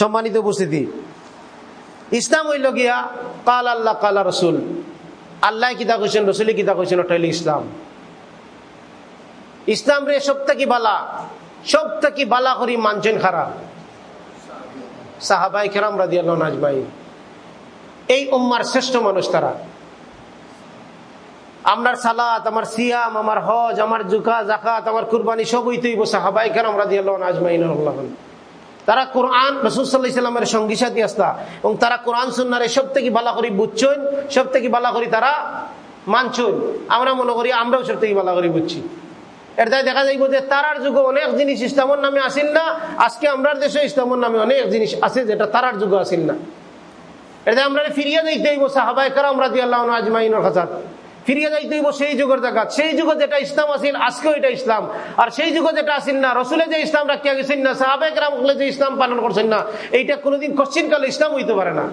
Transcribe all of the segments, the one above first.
সম্মানিত উপস্থিতি। ইসলাম হইল গিয়া, কাল আল্লাহ, কালা রসুল। আল্লাহ কিতা কইছেন রসুলি কিতা কইছেন, ওটা হইল ইসলাম। ইসলাম রে সব থেকে বালা? সব থেকে বালা করি মানছেন খারাপ? সাহাবাই খেরাম রাজি আল্লাহ নাজমাই এই উম্মার শ্রেষ্ঠ মানুষ তারা। আমার সালাত, আমার সিয়াম, আমার হজ, আমার জুকা জাকাত আমার কুরবানি সব হইতেই বসে হাবাই কেরাম রাজি আল্লাহ তারা কোরআন রসুসাল্লাহামের সঙ্গী সাথী আসতা এবং তারা কোরআন সুন্নারে সব থেকে বালা করি বুঝছেন সব থেকে বালা করি তারা মানছেন আমরা মনে করি আমরাও সব থেকে বালা করি বুঝছি। এর তাই দেখা যাইব যে তারার যুগে অনেক জিনিস ইসলামর নামে আসিল না, আজকে আমরা দেশে ইসলামর নামে অনেক জিনিস আছে যেটা তারার যুগে আসিল না। এটা আমরা ফিরিয়ে হইব সাহাবাই কারাম রাজি আল্লাহ আজমাইনের কাছে ফিরিয়ে যাইতে হইব সেই যুগের জায়গা সেই যুগে যেটা ইসলাম আসিল, আজকেও এটা ইসলাম। আর সেই যুগে যেটা আসিল না, রসুলে যে ইসলাম রাখিয়া গেছেন না সাহাবাই কারাম যে ইসলাম পালন করছেন না, এইটা কোনোদিন কশ্চিন কালে ইসলাম হইতে পারে না।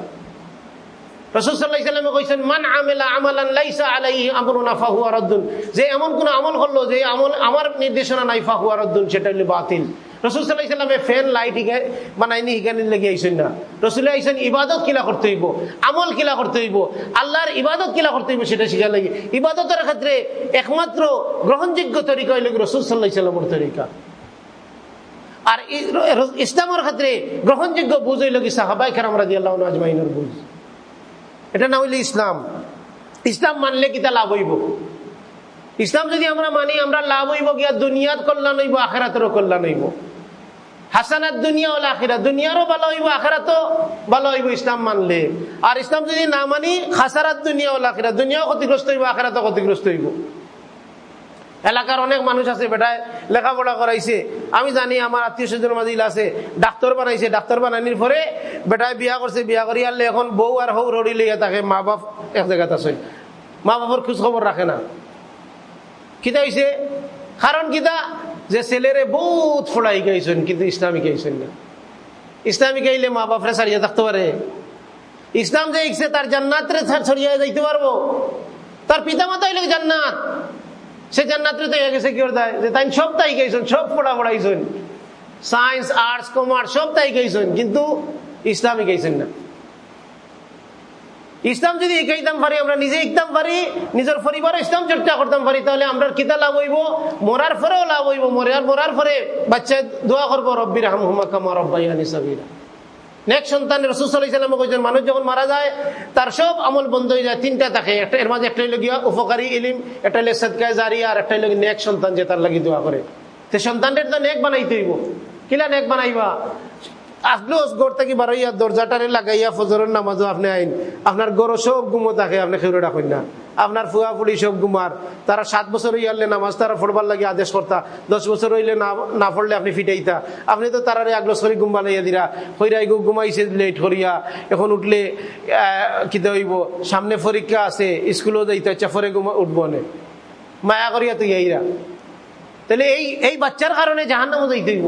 যে এমন কোন আমল করল যে আমল, আমার নির্দেশনা নাই ফাহুয়া রদ্দুন, সেটা হলো বাতিল। না ইবাদত কিলা কিলা হইব ইবাদত কিলা হইব একমাত্র গ্রহণযোগ্য তরিকা হইল রসুল সাল্লাহ তরিকা। আর ইসলামের ক্ষেত্রে গ্রহণযোগ্য বুঝ হইল কি সাহাবাই খেরাম রাজি আল্লাহ আজমাইনের বুঝ। এটা না হইলে ইসলাম। ইসলাম মানলে কিতা লাভ হইব? ইসলাম যদি আমরা মানি, আমরা লাভ হইব গিয়া দুনিয়ার কল্যাণ হইব, আখেরাতেরও কল্যাণ হইব। হাসানাত দুনিয়া হলে আখিরা। দুনিয়ারও ভালো হইব, আখেরাতও ভালো হইব, ইসলাম মানলে। আর ইসলাম যদি না মানি, খাসারাত দুনিয়া হলে আখিরা। দুনিয়াও ক্ষতিগ্রস্ত হইব, আখেরাতও ক্ষতিগ্রস্ত হইব। এলাকার অনেক মানুষ আছে, বেটায় লেখাপড়া করাইছে। আমি জানি আমার আত্মীয় স্বজন মাঝিল আছে, ডাক্তার বানাইছে, ডাক্তার বানানির পরে বেটায় বিয়া করছে, বিয়া করি আনলে এখন বউ আর হৌ রড়ি লইয়া থাকে, মা বাপ এক জায়গাতে আছে। মা বাপর খোঁজ খবর রাখে না। কিতা হয়েছে কারণ কিতা? যে ছেলেরে বহুত ফোড়াই গাইছেন, কিন্তু ইসলামিক গাইছেন না। ইসলামিক গাইলে মা বাপরে ছাড়িয়ে থাকতে পারে। ইসলাম যে ইচ্ছে, তার জান্নাতরে ছড়িয়ে যাইতে পারব। তার পিতা মাতা হইলে জান্নাত। সে জান্নাতরে তো গেছে কি যে তাই সব তাই গাইছেন, সব ফোড়া পড়াইছেন সায়েন্স, আর্টস, কমার্স সব তাই গাইছেন, কিন্তু ইসলামই গাইছেন না। ইসলাম যদি শিখাইতাম পারি আমরা নিজে শিখতাম পারি নিজের পরিবারে ইসলাম চর্চা করতাম পারি তাহলে আমরা কিতা লাভ হইব? মরার পরেও লাভ হইব। মরার মরার পরে বাচ্চা দোয়া করব রব্বির হামহুমা কামা রব্বাইয়ানি সাবিরা। নেক্সট সন্তান রসুসাল্লাম কইছেন, মানুষ যখন মারা যায়, তার সব আমল বন্ধ হয়ে যায়, তিনটা থাকে। একটা এর মাঝে একটা গিয়া উপকারী ইলিম, একটা হলে সদকায় জারি, আর একটা হলে নেক সন্তান যে তার লাগি দোয়া করে। তো সন্তানটা তো নেক বানাইতে হইব। কিলা নেক বানাইবা? আসলোস গড় থেকে বারোইয়া দরজাটারে লাগাইয়া ফজরের নামাজও আপনি আইন। আপনার গরো সব গুমো থাকে আপনি খেউরে রাখেন না। আপনার ফুয়া ফুড়ি সব গুমার। তারা সাত বছর হইয়ালে নামাজ তারা ফোড়বার লাগে আদেশ করতা। দশ বছর হইলে না পড়লে আপনি ফিটাইতা। আপনি তো তারারে আগলস করে গুম বানাইয়া দিরা। হইরাই গু ঘুমাইছে লেট করিয়া। এখন উঠলে কিতে হইব? সামনে পরীক্ষা আছে, স্কুলেও যাইতে ইচ্ছা ফরে গুমা উঠবো মায়া করিয়া তুই এইরা তাহলে এই এই বাচ্চার কারণে জাহান নামও যাইতে হইব।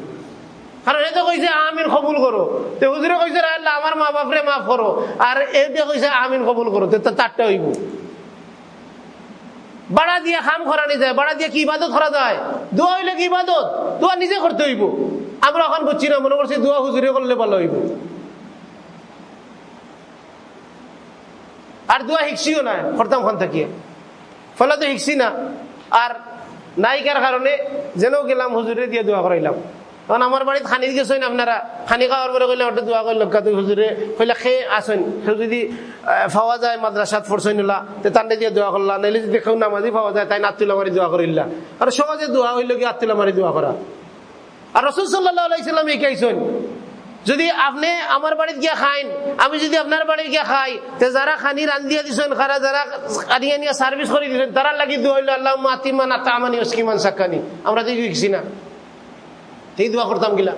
কারণ আমিন কবুল করো। তো হুজুরে কইছে আল্লাহ, আমার মা বাপরে মাফ করো। আর এতে কইছে, আমিন কবুল করো, তো চারটা হইব। বাড়া দিয়ে খাম খরানি যায় বাড়া দিয়ে কি ইবাদত করা যায় দোয়া হইলে কি ইবাদত? দোয়া নিজে করতে হইব। আমরা এখন বুঝছি না, মনে করছি দোয়া হুজুরে করলে ভালো হইব। আর দোয়া শিখছিও না করতাম খান থাকিয়ে। ফলে তো শিখছি না। আর নায়িকার কারণে, যেন গেলাম হুজুরে দিয়ে দোয়া করাইলাম। তখন আমার বাড়িতে খানি গেছেন আপনারা। খানি খাওয়ার পরে ওটা দোয়া করল তুই হুজুরে কইলে খেয়ে আসেন। সে যদি পাওয়া যায়, মাদ্রাসাত ফরসই নিলা তো তান্ডে দিয়ে দোয়া করলা, নাইলে যদি কেউ নামাজি পাওয়া যায়, তাই নাতুলা মারি দোয়া করিল্লা। আর সহজে দোয়া হইল কি আত্মুলা মারি দোয়া করা? আর রসুল সাল্লাহ আলাইসাল্লাম এই কাইছেন, যদি আপনি আমার বাড়িতে গিয়া খাইন, আমি যদি আপনার বাড়িতে গিয়া খাই, তে যারা খানি রান্ধিয়া দিছেন, খারা যারা কানিয়া নিয়ে সার্ভিস করে দিছেন তারা লাগি দোয়া হইল আল্লাহ মাতিমান আতামানি ওসকিমান সাক্কানি। আমরা তো না? সেই দোয়া করতাম গিলা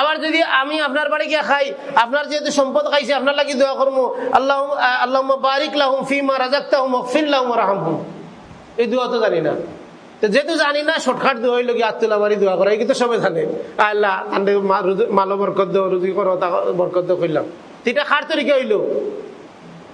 আবার যদি আমি আপনার বাড়ি গিয়ে খাই, আপনার যেহেতু সম্পদ খাইছে, আপনার লাগি দোয়া করব আল্লাহ আল্লাহ বারিক লাহুম ফিমা রাজাক্তাহুম অকফির লাহুম রাহামহুম। এই দোয়া তো জানি না। তো যেহেতু জানি না, শর্টকাট দোয়া হইল কি আত্মুল্লাহ মারি দোয়া করা কিন্তু সবাই জানে। আল্লাহ আন্ডে মালো বরকত দো রুজি করো, তা বরকত দো করলাম এটা খার তরিকা হইল?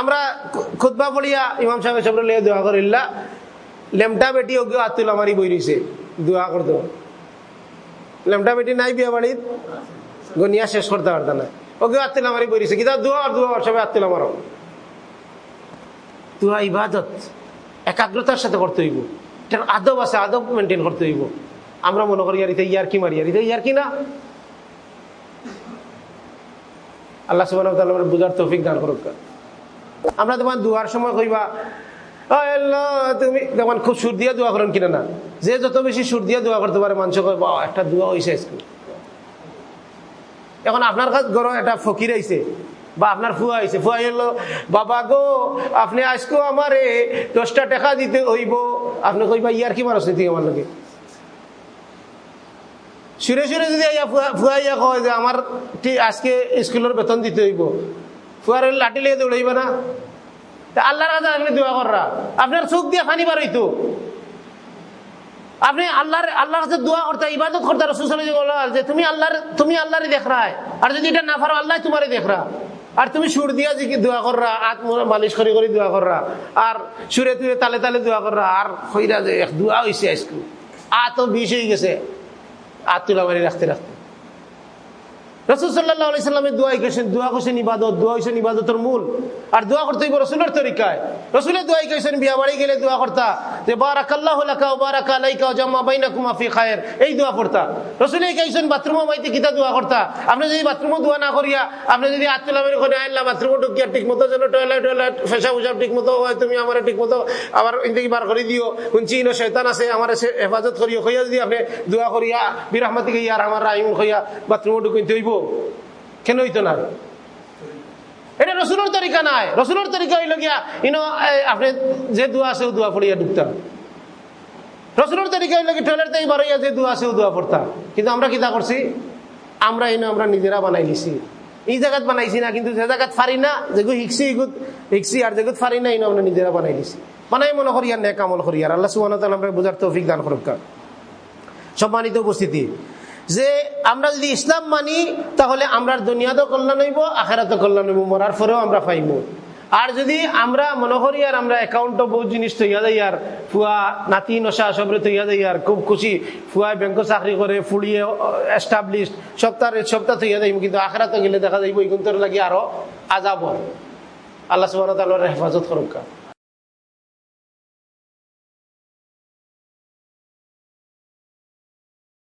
আমরা খুদবা পড়িয়া ইমাম সাহেব সব লিয়া দোয়া করিল্লা লেমটা বেটি ওকে আতুল আমারই বই রইছে, দোয়া করতো লেমটা বেটি নাই বিয়া বাড়িত গনিয়া শেষ করতে পারত না ওকে আতুল আমারই বই রইছে, কিতা দোয়া আর দোয়া সবাই আতুল আমারও। দোয়া ইবাদত, একাগ্রতার সাথে করতে হইব। এটার আদব আছে, আদব মেনটেন করতে হইব। আমরা মনে করি আর ইয়ার কি মারি আর ইয়ার কি না? আল্লাহ সুবাহ বুঝার তৌফিক দান করুক। আমরা তোমার দুয়ার সময় কইবা তুমি দেখুন খুব সুর দিয়া দোয়া করেন কিনা না? যে যত বেশি সুর দিয়া দোয়া করতে পারে, মানুষ একটা দোয়া হয়েছে এখন আপনার কাছে গরম একটা ফকির আইছে, বা আপনার ফুয়া আইছে, ফুয়া এলো বাবা গো, আপনি আজকে আমার দশটা টাকা দিতে হইব। আপনি কইবা ইয়ার কি মানুষ নীতি আমার লোকে সুরে সুরে যদি ফুয়াইয়া কয় যে, আমার আজকে স্কুলের বেতন দিতে হইব। ফুয়ার লাঠি লিয়ে দৌড়াইবা না। আল্লাহর কাছে আপনি দোয়া কররা। আপনার চোখ দিয়ে ফানি বার হইতো। আপনি আল্লাহর আল্লাহর কাছে দোয়া করতে, ইবাদত করতে রসুল যে তুমি আল্লাহর, তুমি আল্লাহরই দেখ রা আর যদি এটা না পারো আল্লাহ তোমারই দেখ রা আর তুমি সুর দিয়া যে দোয়া কররা, আত মালিশ করি করি দোয়া কররা। আর সুরে তুই তালে তালে দোয়া কররা। আর হইরা যে দোয়া হয়েছে আজকে। আত বিষ হয়ে গেছে। আত তুলা মারি রাখতে রাখতে। রসুল সাল্লাহ সাল্লামের দোয়া গেছেন দোয়া করছেন ইবাদত, দোয়া হয়েছেন ইবাদতের মূল। আর দোয়া করতে হইব রসুলের তরিকায়। রসুলের দোয়াই গেছেন বিয়া বাড়ি গেলে দোয়া করতা। যে বারাকাল্লাহ লাকা বারাকা লাইকা জামা বাইনা কুমা খায়ের। এই দোয়া করতা। রসুলে গেছেন বাথরুমে মাইতে কিতা দোয়া করতা। আপনি যদি বাথরুমে দোয়া না করিয়া, আপনি যদি আত্মলা বের করে আনলা বাথরুমে ঢুকিয়া ঠিক মতো যেন টয়লেট টয়লেট ফেসা উসাব ঠিক মতো হয়, তুমি আমার ঠিক মতো আবার ইন্দিকে বার করে দিও। শুনছি ইনো শৈতান আছে, আমার হেফাজত করিও। হইয়া যদি আপনি দোয়া করিয়া, বিরহমাতিকে ইয়ার আমার রাহিম হইয়া বাথরুমে ঢুকিতে হইব। কেন হইতো না? এটা রসুলের তরিকা নাই। রসুলের তরিকা হইল গিয়া, ইনো আপনি যে দোয়া আছে দোয়া পড়িয়া ঢুকতাম রসুলের তরিকা হইল কি টয়লেট থেকে বাড়াইয়া যে দোয়া আছে দোয়া পড়তাম কিন্তু আমরা কিতা করছি? আমরা ইনো, আমরা নিজেরা বানাই নিছি। এই জায়গাত বানাইছি না, কিন্তু যে জায়গাত ফারি না যেগুলো হিকছি এগুত হিকছি, আর যেগুত ফারি না, ইনো, আমরা নিজেরা বানাই নিছি। বানাই মনে করি আর নেক আমল করি। আর আল্লাহ সুবাহ আমরা বোঝার তৌফিক দান করুক। সম্মানিত উপস্থিতি যে আমরা যদি ইসলাম মানি, তাহলে আমরা দুনিয়াতে কল্যাণ হইব আখেরাতে কল্যাণ হইব, মরার পরেও আমরা পাইব আর যদি আমরা মনে করি আর আমরা অ্যাকাউন্টও বহু জিনিস তৈয়া দেয় আর ফুয়া নাতি নশা সবরে তৈয়া দেয় আর খুব খুশি ফুয়া ব্যাংক চাকরি করে, ফুলিয়ে এস্টাবলিশ সপ্তাহ সপ্তাহ তৈয়া দেয় কিন্তু আখেরাতে গেলে দেখা যাইব, এই গুন্তর লাগি আরও আজাব আল্লাহ সুবাহ হেফাজত করুক।